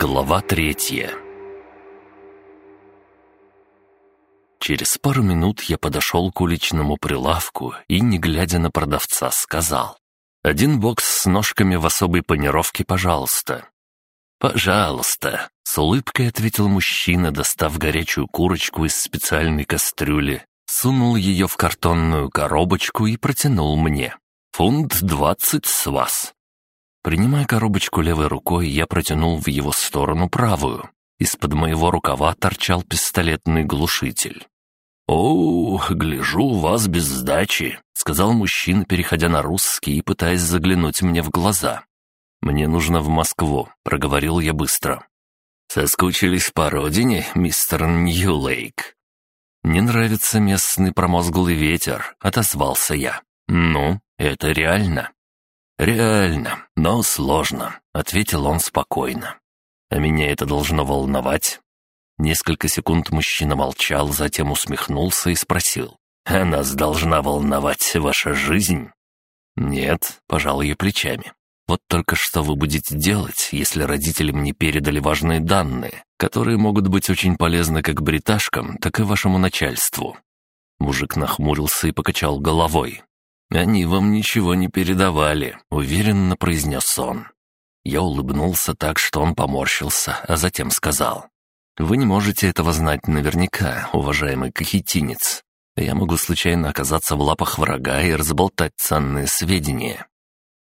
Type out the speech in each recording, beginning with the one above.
Глава третья Через пару минут я подошел к уличному прилавку и, не глядя на продавца, сказал. «Один бокс с ножками в особой панировке, пожалуйста». «Пожалуйста», — с улыбкой ответил мужчина, достав горячую курочку из специальной кастрюли, сунул ее в картонную коробочку и протянул мне. «Фунт двадцать с вас». Принимая коробочку левой рукой, я протянул в его сторону правую. Из-под моего рукава торчал пистолетный глушитель. «О, гляжу, вас без сдачи», — сказал мужчина, переходя на русский и пытаясь заглянуть мне в глаза. «Мне нужно в Москву», — проговорил я быстро. «Соскучились по родине, мистер Ньюлейк?» «Не нравится местный промозглый ветер», — отозвался я. «Ну, это реально?» «Реально, но сложно», — ответил он спокойно. «А меня это должно волновать?» Несколько секунд мужчина молчал, затем усмехнулся и спросил. «А нас должна волновать ваша жизнь?» «Нет», — пожал я плечами. «Вот только что вы будете делать, если родители мне передали важные данные, которые могут быть очень полезны как бриташкам, так и вашему начальству?» Мужик нахмурился и покачал головой. «Они вам ничего не передавали», — уверенно произнес он. Я улыбнулся так, что он поморщился, а затем сказал. «Вы не можете этого знать наверняка, уважаемый кахетинец. Я могу случайно оказаться в лапах врага и разболтать ценные сведения».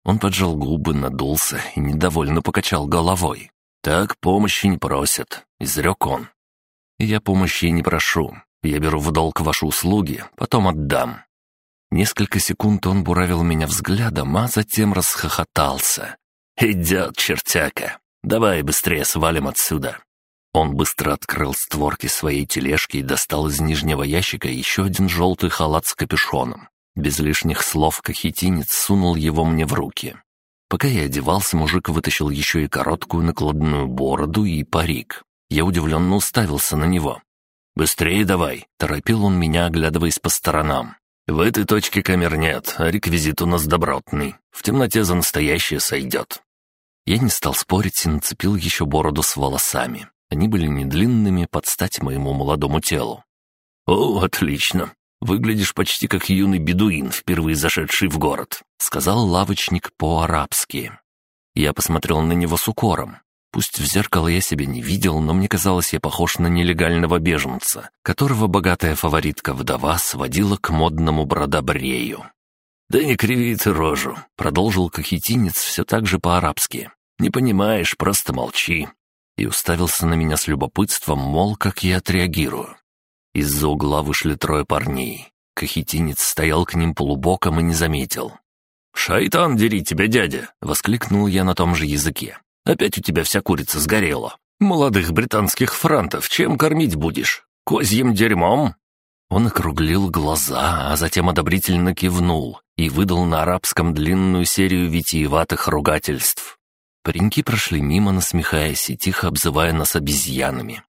Он поджал губы, надулся и недовольно покачал головой. «Так помощи не просят», — изрек он. «Я помощи не прошу. Я беру в долг ваши услуги, потом отдам. Несколько секунд он буравил меня взглядом, а затем расхохотался. «Идет, чертяка! Давай быстрее свалим отсюда!» Он быстро открыл створки своей тележки и достал из нижнего ящика еще один желтый халат с капюшоном. Без лишних слов кахетинец сунул его мне в руки. Пока я одевался, мужик вытащил еще и короткую накладную бороду и парик. Я удивленно уставился на него. «Быстрее давай!» — торопил он меня, оглядываясь по сторонам. В этой точке камер нет, а реквизит у нас добротный. В темноте за настоящее сойдет». Я не стал спорить и нацепил еще бороду с волосами. Они были не длинными, под стать моему молодому телу. «О, отлично! Выглядишь почти как юный бедуин, впервые зашедший в город», — сказал лавочник по-арабски. Я посмотрел на него с укором. Пусть в зеркало я себя не видел, но мне казалось, я похож на нелегального беженца, которого богатая фаворитка-вдова сводила к модному бродобрею. «Да не криви ты рожу», — продолжил кахетинец все так же по-арабски. «Не понимаешь, просто молчи». И уставился на меня с любопытством, мол, как я отреагирую. Из-за угла вышли трое парней. Кахетинец стоял к ним полубоком и не заметил. «Шайтан, дери тебя, дядя!» — воскликнул я на том же языке. Опять у тебя вся курица сгорела. Молодых британских франтов чем кормить будешь? Козьим дерьмом?» Он округлил глаза, а затем одобрительно кивнул и выдал на арабском длинную серию витиеватых ругательств. Пареньки прошли мимо, насмехаясь и тихо обзывая нас обезьянами.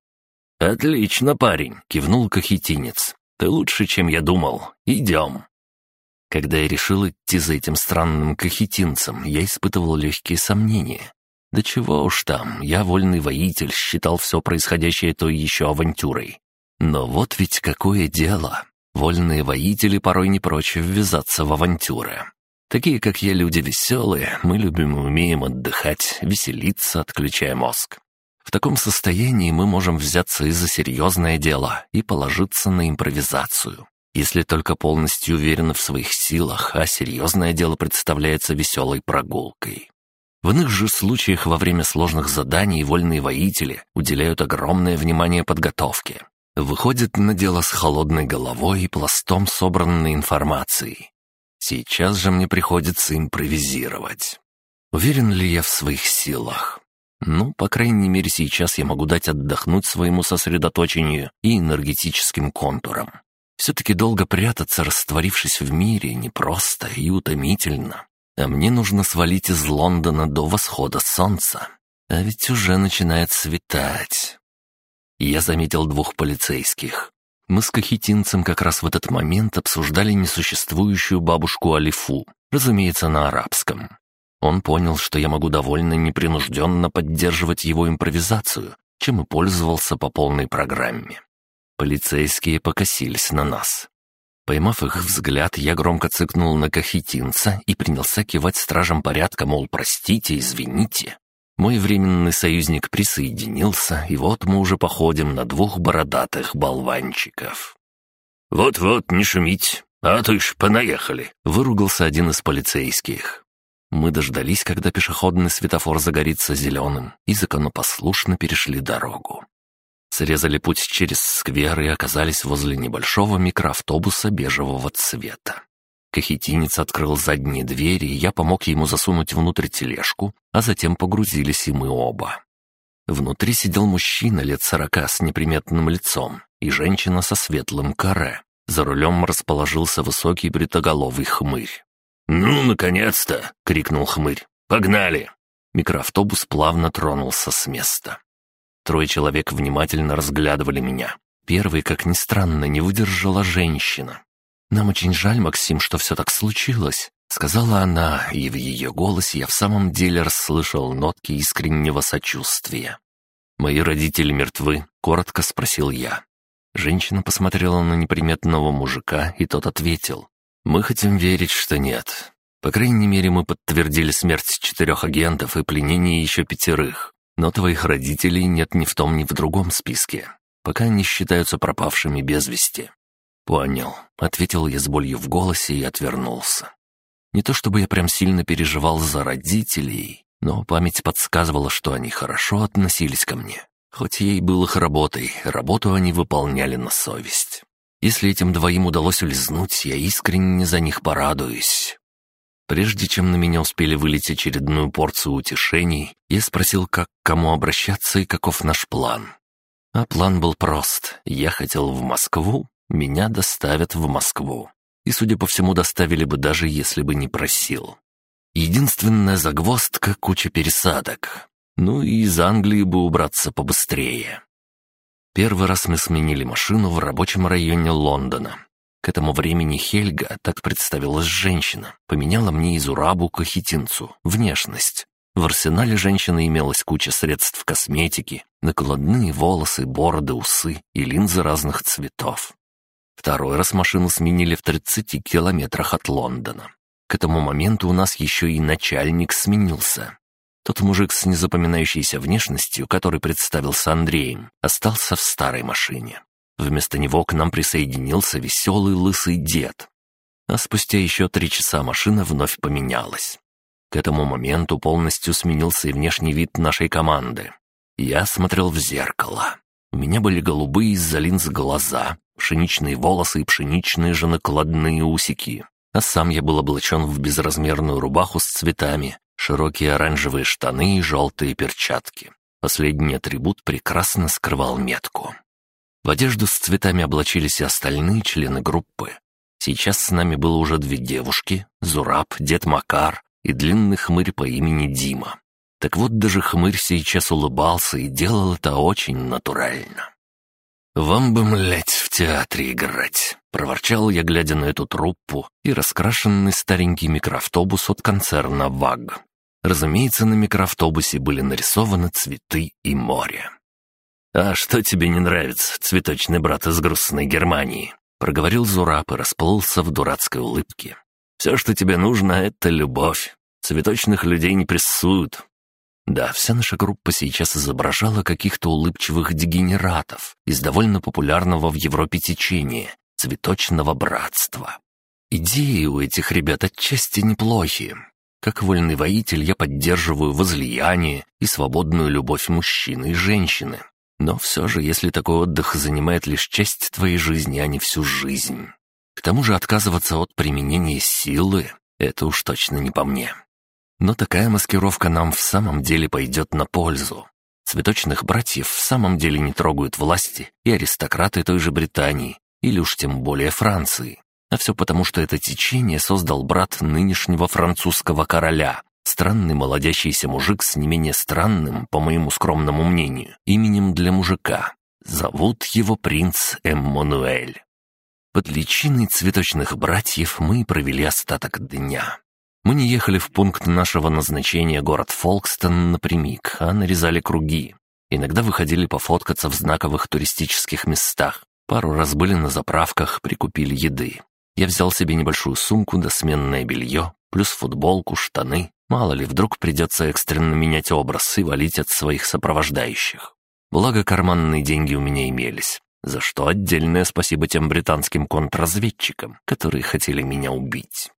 «Отлично, парень!» — кивнул кахетинец. «Ты лучше, чем я думал. Идем!» Когда я решил идти за этим странным кахетинцем, я испытывал легкие сомнения. Да чего уж там, я вольный воитель, считал все происходящее той еще авантюрой. Но вот ведь какое дело. Вольные воители порой не прочь ввязаться в авантюры. Такие, как я, люди веселые, мы любим и умеем отдыхать, веселиться, отключая мозг. В таком состоянии мы можем взяться и за серьезное дело, и положиться на импровизацию. Если только полностью уверены в своих силах, а серьезное дело представляется веселой прогулкой. В иных же случаях во время сложных заданий вольные воители уделяют огромное внимание подготовке. Выходят на дело с холодной головой и пластом собранной информации. Сейчас же мне приходится импровизировать. Уверен ли я в своих силах? Ну, по крайней мере, сейчас я могу дать отдохнуть своему сосредоточению и энергетическим контурам. Все-таки долго прятаться, растворившись в мире, непросто и утомительно. А мне нужно свалить из Лондона до восхода солнца. А ведь уже начинает светать. Я заметил двух полицейских. Мы с кахетинцем как раз в этот момент обсуждали несуществующую бабушку Алифу, разумеется, на арабском. Он понял, что я могу довольно непринужденно поддерживать его импровизацию, чем и пользовался по полной программе. Полицейские покосились на нас. Поймав их взгляд, я громко цыкнул на кахетинца и принялся кивать стражам порядка, мол, простите, извините. Мой временный союзник присоединился, и вот мы уже походим на двух бородатых болванчиков. «Вот-вот, не шумить, а то ж понаехали», — выругался один из полицейских. Мы дождались, когда пешеходный светофор загорится зеленым, и законопослушно перешли дорогу. Срезали путь через сквер и оказались возле небольшого микроавтобуса бежевого цвета. Кахетинец открыл задние двери, и я помог ему засунуть внутрь тележку, а затем погрузились и мы оба. Внутри сидел мужчина лет сорока с неприметным лицом и женщина со светлым каре. За рулем расположился высокий бритоголовый хмырь. «Ну, наконец-то!» — крикнул хмырь. «Погнали!» Микроавтобус плавно тронулся с места. Трое человек внимательно разглядывали меня. Первый, как ни странно, не выдержала женщина. «Нам очень жаль, Максим, что все так случилось», — сказала она, и в ее голосе я в самом деле расслышал нотки искреннего сочувствия. «Мои родители мертвы?» — коротко спросил я. Женщина посмотрела на неприметного мужика, и тот ответил. «Мы хотим верить, что нет. По крайней мере, мы подтвердили смерть четырех агентов и пленение еще пятерых. Но твоих родителей нет ни в том, ни в другом списке. Пока они считаются пропавшими без вести». «Понял», — ответил я с болью в голосе и отвернулся. Не то чтобы я прям сильно переживал за родителей, но память подсказывала, что они хорошо относились ко мне. Хоть ей был их работой, работу они выполняли на совесть. Если этим двоим удалось улизнуть, я искренне за них порадуюсь. Прежде чем на меня успели вылить очередную порцию утешений, я спросил, как к кому обращаться и каков наш план. А план был прост. Я хотел в Москву, меня доставят в Москву. И, судя по всему, доставили бы даже если бы не просил. Единственная загвоздка — куча пересадок. Ну и из Англии бы убраться побыстрее. Первый раз мы сменили машину в рабочем районе Лондона. К этому времени Хельга, так представилась женщина, поменяла мне из урабу к внешность. В арсенале женщины имелась куча средств косметики, накладные волосы, бороды, усы и линзы разных цветов. Второй раз машину сменили в 30 километрах от Лондона. К этому моменту у нас еще и начальник сменился. Тот мужик с незапоминающейся внешностью, который представился Андреем, остался в старой машине. Вместо него к нам присоединился веселый лысый дед. А спустя еще три часа машина вновь поменялась. К этому моменту полностью сменился и внешний вид нашей команды. Я смотрел в зеркало. У меня были голубые из-за линз глаза, пшеничные волосы и пшеничные же накладные усики. А сам я был облачен в безразмерную рубаху с цветами, широкие оранжевые штаны и желтые перчатки. Последний атрибут прекрасно скрывал метку. В одежду с цветами облачились и остальные члены группы. Сейчас с нами было уже две девушки, Зураб, дед Макар и длинный хмырь по имени Дима. Так вот, даже хмырь сейчас улыбался и делал это очень натурально. «Вам бы, млять, в театре играть!» — проворчал я, глядя на эту труппу и раскрашенный старенький микроавтобус от концерна «ВАГ». Разумеется, на микроавтобусе были нарисованы цветы и море. «А что тебе не нравится, цветочный брат из грустной Германии?» Проговорил Зураб и расплылся в дурацкой улыбке. «Все, что тебе нужно, — это любовь. Цветочных людей не прессуют». Да, вся наша группа сейчас изображала каких-то улыбчивых дегенератов из довольно популярного в Европе течения — цветочного братства. Идеи у этих ребят отчасти неплохие. Как вольный воитель я поддерживаю возлияние и свободную любовь мужчины и женщины. Но все же, если такой отдых занимает лишь часть твоей жизни, а не всю жизнь. К тому же отказываться от применения силы — это уж точно не по мне. Но такая маскировка нам в самом деле пойдет на пользу. Цветочных братьев в самом деле не трогают власти и аристократы той же Британии, или уж тем более Франции. А все потому, что это течение создал брат нынешнего французского короля, Странный молодящийся мужик с не менее странным, по моему скромному мнению, именем для мужика. Зовут его принц Эммануэль. Под личиной цветочных братьев мы провели остаток дня. Мы не ехали в пункт нашего назначения город Фолкстон напрямик, а нарезали круги. Иногда выходили пофоткаться в знаковых туристических местах. Пару раз были на заправках, прикупили еды. Я взял себе небольшую сумку да сменное белье, плюс футболку, штаны. Мало ли, вдруг придется экстренно менять образ и валить от своих сопровождающих. Благо, карманные деньги у меня имелись, за что отдельное спасибо тем британским контрразведчикам, которые хотели меня убить.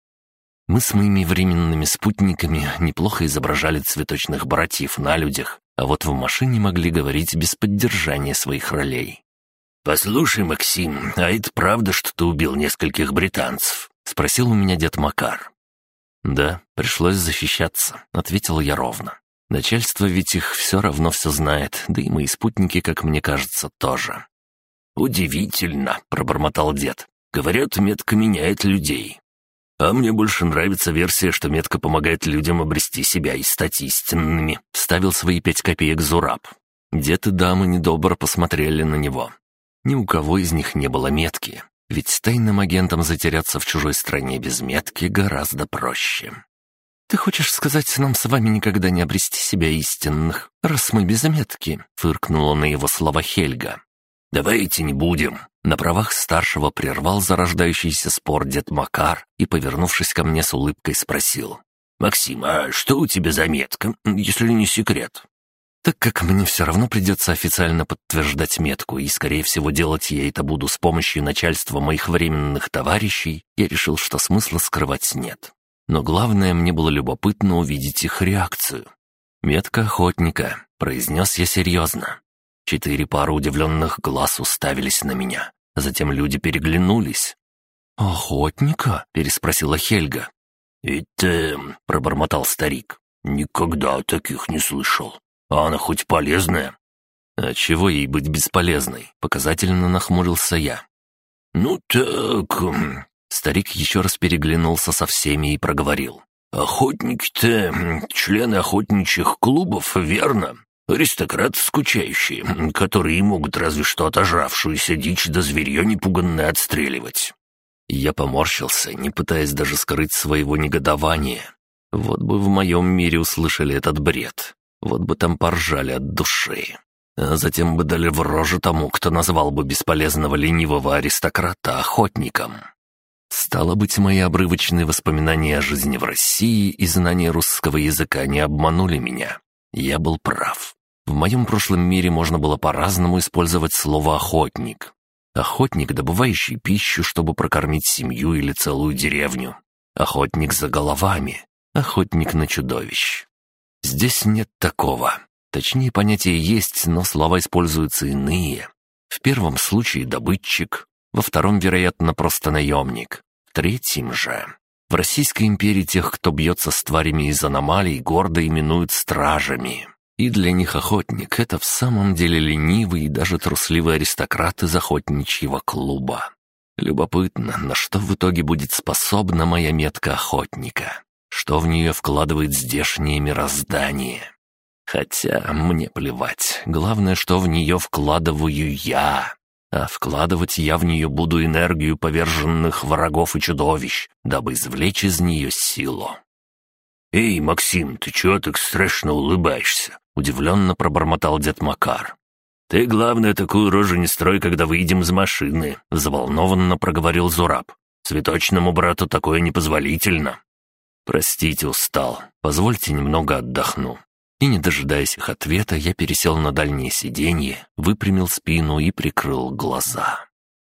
Мы с моими временными спутниками неплохо изображали цветочных братьев на людях, а вот в машине могли говорить без поддержания своих ролей. «Послушай, Максим, а это правда, что ты убил нескольких британцев?» — спросил у меня дед Макар. «Да, пришлось защищаться», — ответил я ровно. «Начальство ведь их все равно все знает, да и мои спутники, как мне кажется, тоже». «Удивительно», — пробормотал дед. «Говорят, метка меняет людей. А мне больше нравится версия, что метка помогает людям обрести себя и стать истинными», — вставил свои пять копеек Зураб. Дед и дамы недобро посмотрели на него. Ни у кого из них не было метки, ведь с тайным агентом затеряться в чужой стране без метки гораздо проще. «Ты хочешь сказать, нам с вами никогда не обрести себя истинных, раз мы без метки?» — фыркнула на его слова Хельга. «Давайте не будем». На правах старшего прервал зарождающийся спор дед Макар и, повернувшись ко мне с улыбкой, спросил. «Максим, а что у тебя за метка, если не секрет?» Так как мне все равно придется официально подтверждать метку, и, скорее всего, делать я это буду с помощью начальства моих временных товарищей, я решил, что смысла скрывать нет. Но главное, мне было любопытно увидеть их реакцию. «Метка охотника», — произнес я серьезно. Четыре пары удивленных глаз уставились на меня. Затем люди переглянулись. «Охотника?» — переспросила Хельга. «Это...» — пробормотал старик. «Никогда таких не слышал. А она хоть полезная?» «А чего ей быть бесполезной?» — показательно нахмурился я. «Ну так...» Старик еще раз переглянулся со всеми и проговорил. «Охотники-то члены охотничьих клубов, верно? Аристократы скучающие, которые могут разве что отожравшуюся дичь до да зверье отстреливать». Я поморщился, не пытаясь даже скрыть своего негодования. Вот бы в моем мире услышали этот бред. Вот бы там поржали от души. А затем бы дали в рожу тому, кто назвал бы бесполезного ленивого аристократа охотником. Стало быть, мои обрывочные воспоминания о жизни в России и знания русского языка не обманули меня. Я был прав. В моем прошлом мире можно было по-разному использовать слово «охотник». Охотник, добывающий пищу, чтобы прокормить семью или целую деревню. Охотник за головами. Охотник на чудовищ. Здесь нет такого. Точнее, понятие есть, но слова используются иные. В первом случае добытчик, во втором, вероятно, просто наемник. В третьем же... В Российской империи тех, кто бьется с тварями из аномалий, гордо именуют стражами. И для них охотник — это в самом деле ленивый и даже трусливый аристократ из охотничьего клуба. Любопытно, на что в итоге будет способна моя метка охотника что в нее вкладывает здешнее мироздание. Хотя мне плевать, главное, что в нее вкладываю я. А вкладывать я в нее буду энергию поверженных врагов и чудовищ, дабы извлечь из нее силу. «Эй, Максим, ты чего так страшно улыбаешься?» — удивленно пробормотал дед Макар. «Ты, главное, такую рожу не строй, когда выйдем из машины», — взволнованно проговорил Зураб. «Цветочному брату такое непозволительно». «Простите, устал. Позвольте немного отдохну». И, не дожидаясь их ответа, я пересел на дальнее сиденье, выпрямил спину и прикрыл глаза.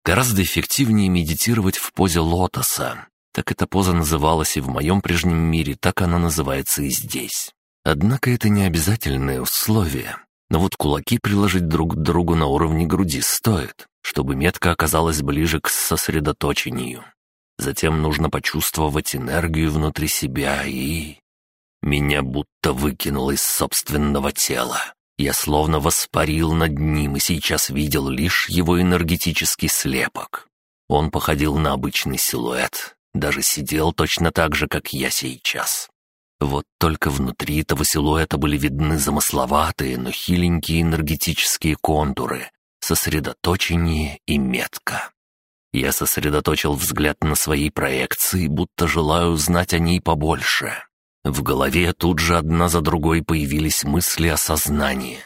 Гораздо эффективнее медитировать в позе лотоса. Так эта поза называлась и в моем прежнем мире, так она называется и здесь. Однако это не обязательное условие. Но вот кулаки приложить друг к другу на уровне груди стоит, чтобы метка оказалась ближе к сосредоточению. Затем нужно почувствовать энергию внутри себя и... Меня будто выкинуло из собственного тела. Я словно воспарил над ним и сейчас видел лишь его энергетический слепок. Он походил на обычный силуэт, даже сидел точно так же, как я сейчас. Вот только внутри этого силуэта были видны замысловатые, но хиленькие энергетические контуры, сосредоточение и метка. Я сосредоточил взгляд на своей проекции, будто желаю узнать о ней побольше. В голове тут же одна за другой появились мысли о сознании.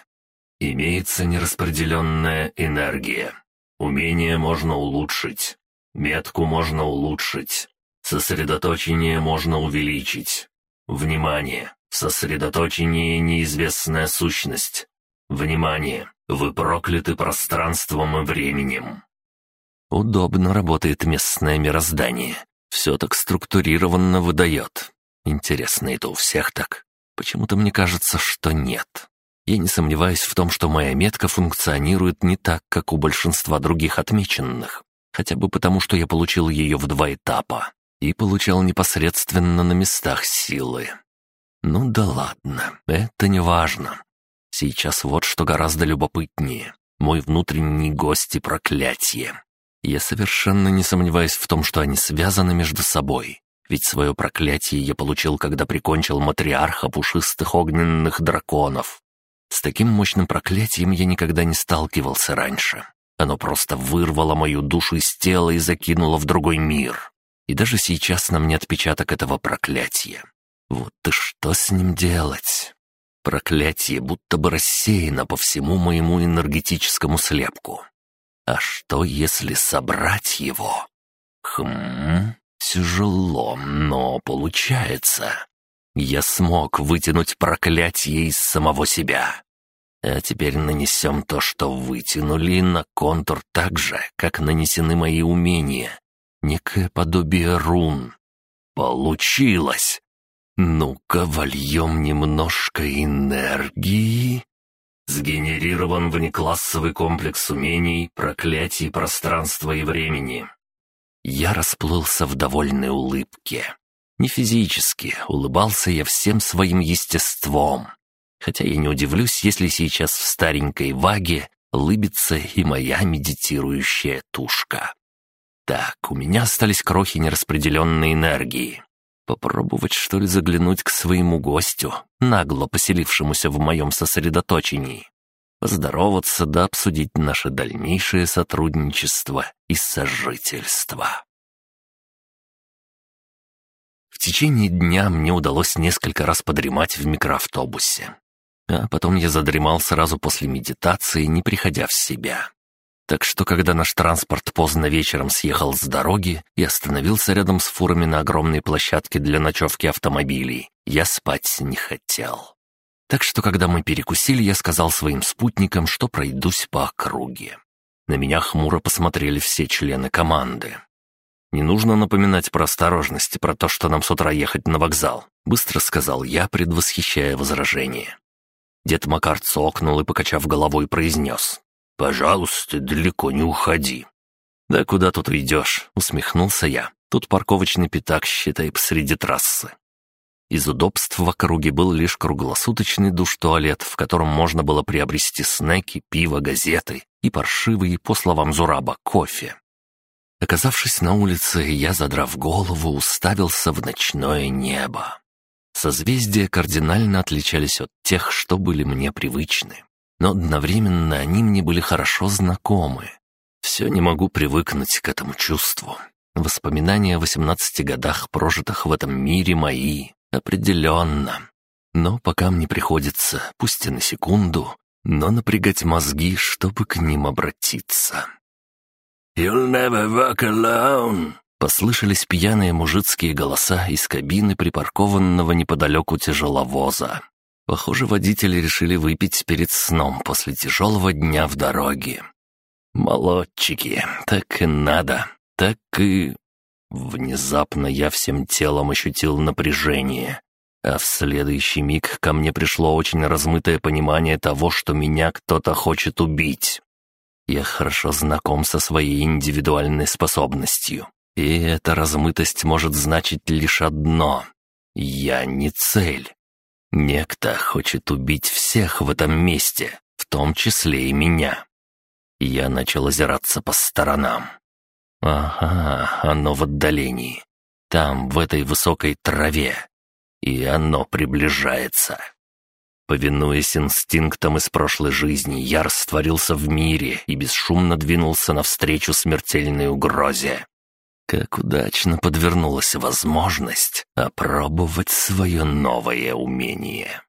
Имеется нераспределенная энергия. Умение можно улучшить. Метку можно улучшить. Сосредоточение можно увеличить. Внимание! Сосредоточение — неизвестная сущность. Внимание! Вы прокляты пространством и временем. Удобно работает местное мироздание. Все так структурированно выдает. Интересно, это у всех так? Почему-то мне кажется, что нет. Я не сомневаюсь в том, что моя метка функционирует не так, как у большинства других отмеченных. Хотя бы потому, что я получил ее в два этапа. И получал непосредственно на местах силы. Ну да ладно, это не важно. Сейчас вот что гораздо любопытнее. Мой внутренний гость и проклятие. Я совершенно не сомневаюсь в том, что они связаны между собой. Ведь свое проклятие я получил, когда прикончил матриарха пушистых огненных драконов. С таким мощным проклятием я никогда не сталкивался раньше. Оно просто вырвало мою душу из тела и закинуло в другой мир. И даже сейчас на мне отпечаток этого проклятия. Вот и что с ним делать? Проклятие будто бы рассеяно по всему моему энергетическому слепку. А что, если собрать его? Хм, тяжело, но получается. Я смог вытянуть проклятие из самого себя. А теперь нанесем то, что вытянули, на контур так же, как нанесены мои умения. Некое подобие рун. Получилось! Ну-ка, вольем немножко энергии. Сгенерирован внеклассовый комплекс умений, проклятий пространства и времени. Я расплылся в довольной улыбке. Не физически, улыбался я всем своим естеством. Хотя я не удивлюсь, если сейчас в старенькой ваге улыбится и моя медитирующая тушка. Так, у меня остались крохи нераспределенной энергии. Попробовать, что ли, заглянуть к своему гостю, нагло поселившемуся в моем сосредоточении. Поздороваться да обсудить наше дальнейшее сотрудничество и сожительство. В течение дня мне удалось несколько раз подремать в микроавтобусе. А потом я задремал сразу после медитации, не приходя в себя. Так что, когда наш транспорт поздно вечером съехал с дороги и остановился рядом с фурами на огромной площадке для ночевки автомобилей, я спать не хотел. Так что, когда мы перекусили, я сказал своим спутникам, что пройдусь по округе. На меня хмуро посмотрели все члены команды. «Не нужно напоминать про осторожность, про то, что нам с утра ехать на вокзал», — быстро сказал я, предвосхищая возражение. Дед Макар цокнул и, покачав головой, произнес. «Пожалуйста, далеко не уходи». «Да куда тут уйдешь?» — усмехнулся я. «Тут парковочный пятак, считай, посреди трассы». Из удобств в округе был лишь круглосуточный душ-туалет, в котором можно было приобрести снеки, пиво, газеты и паршивый, по словам Зураба, кофе. Оказавшись на улице, я, задрав голову, уставился в ночное небо. Созвездия кардинально отличались от тех, что были мне привычны но одновременно они мне были хорошо знакомы. Все не могу привыкнуть к этому чувству. Воспоминания о 18 годах, прожитых в этом мире, мои, определенно. Но пока мне приходится, пусть и на секунду, но напрягать мозги, чтобы к ним обратиться. «You'll never walk alone», Послышались пьяные мужицкие голоса из кабины припаркованного неподалеку тяжеловоза. Похоже, водители решили выпить перед сном после тяжелого дня в дороге. Молодчики, так и надо, так и... Внезапно я всем телом ощутил напряжение, а в следующий миг ко мне пришло очень размытое понимание того, что меня кто-то хочет убить. Я хорошо знаком со своей индивидуальной способностью, и эта размытость может значить лишь одно — я не цель. Некто хочет убить всех в этом месте, в том числе и меня. Я начал озираться по сторонам. Ага, оно в отдалении. Там, в этой высокой траве. И оно приближается. Повинуясь инстинктам из прошлой жизни, я растворился в мире и бесшумно двинулся навстречу смертельной угрозе. Как удачно подвернулась возможность опробовать свое новое умение.